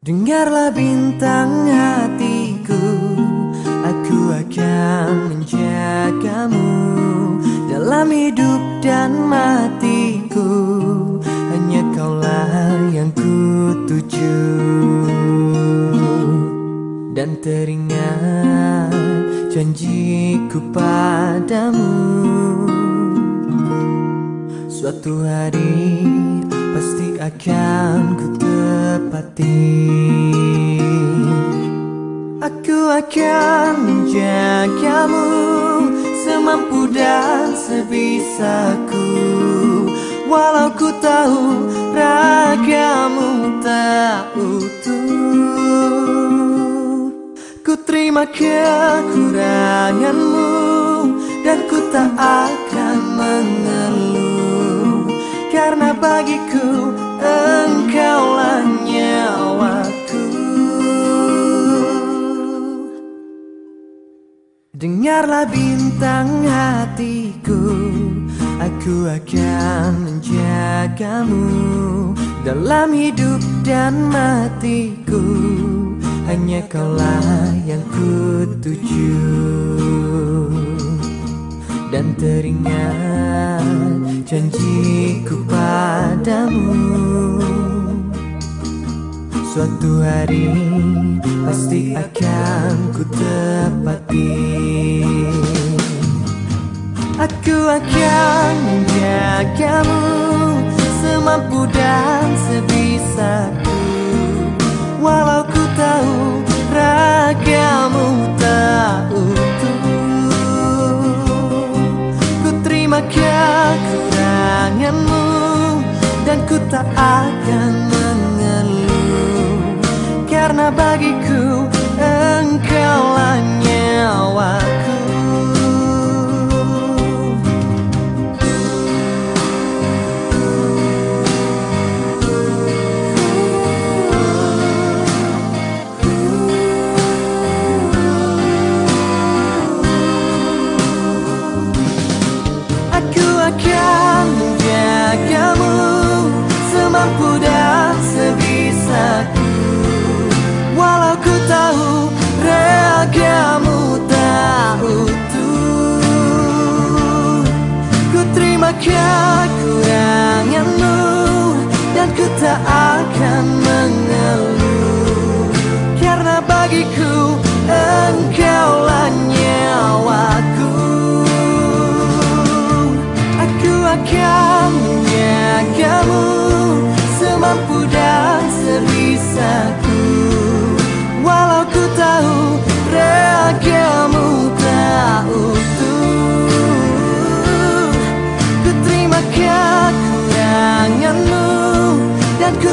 Dengarlah bintang hatiku Aku akan menjagamu. Dalam hidup dan matiku Hanya kaulah yang ku tuju Dan teringat janjiku padamu. Suatu hari pasti akan ku tepati akan menjagamu semampu dan sebisaku. Walau ku tahu ragamu tak utuh. Ku terima kekuranganmu dan ku tak akan mengeluh. Karena bagiku Dengarlah bintang hatiku Aku akan menjagamu. Dalam hidup dan matiku Hanya kaulah yang ku tuju Dan teringat janjiku padamu Suatu hari pasti akan ku tepati. Aku akan menjagamu semampu dan sebisaku. Walau ku tahu ragamu tak utuh. Ku terima kekuranganmu dan ku tak akan Karena bagiku kekuranganmu dan ku tak akan mengeluh. Karena bagiku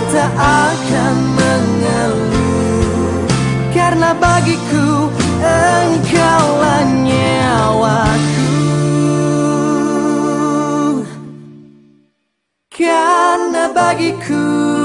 tak akan mengeluh. Karena bagiku engkaulah nyawaku. Karena bagiku